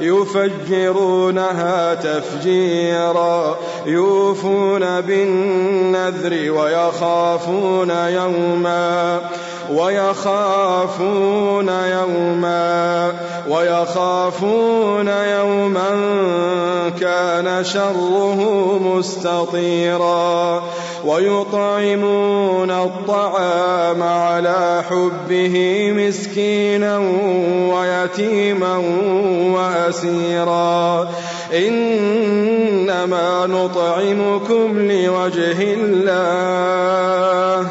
يفجرونها تفجيرا يوفون بالنذر ويخافون يوما. ويخافون يوما ويخافون يوما كان شره مستطيرا ويطعمون الطعام على حبه مسكينا ويتيما وأسيرا إنما نطعمكم لوجه الله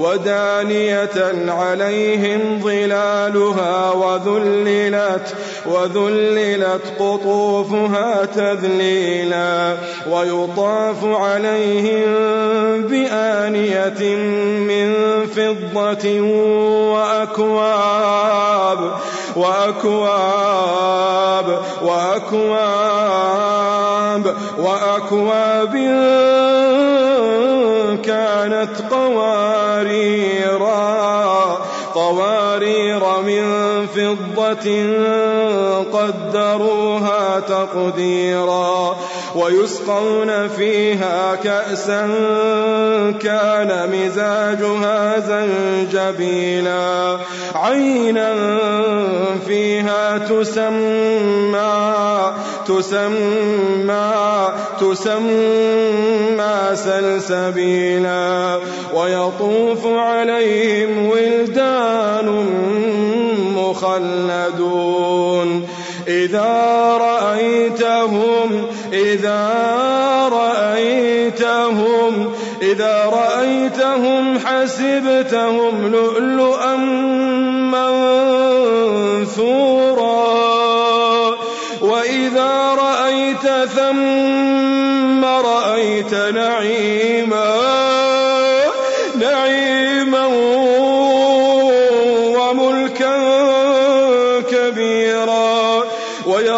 ودانية عليهم ظلالها وذللت وذللت قطوفها تذليلا ويطاف عليهم بآنية من فضة وأكواب وأكواب وأكواب وأكواب كانت قواريرا قوارير من فضة قدروها تقديرا ويسقون فيها كأسا كان مزاجها زنجبيلا عينا فيها تسمى تسمى تسمى سلسبيلا ويطوف عليهم مخلدون إذا رأيتهم إذا رأيتهم إذا رأيتهم حسبتهم لؤلؤا منثورا. وإذا رأيت ثم رأيت نعيما نعيما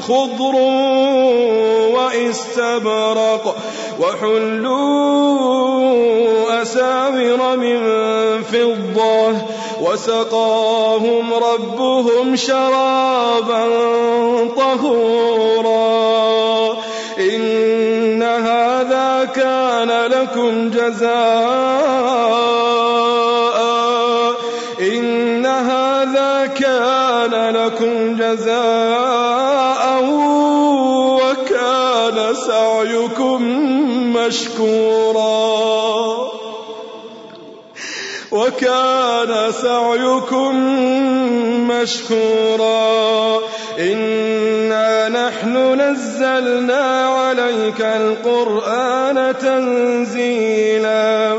خضر واستبرق وحلوا أساور من فضة وسقاهم ربهم شرابا طهورا. إن هذا كان لكم جزاء. لكم جزاء وكان سعيكم مشكورا. وكان سعيكم مشكورا. إنا نحن نزلنا عليك القرآن تنزيلا.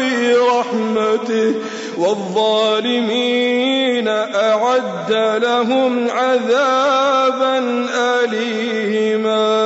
في رحمته والظالمين أعد لهم عذابا أليما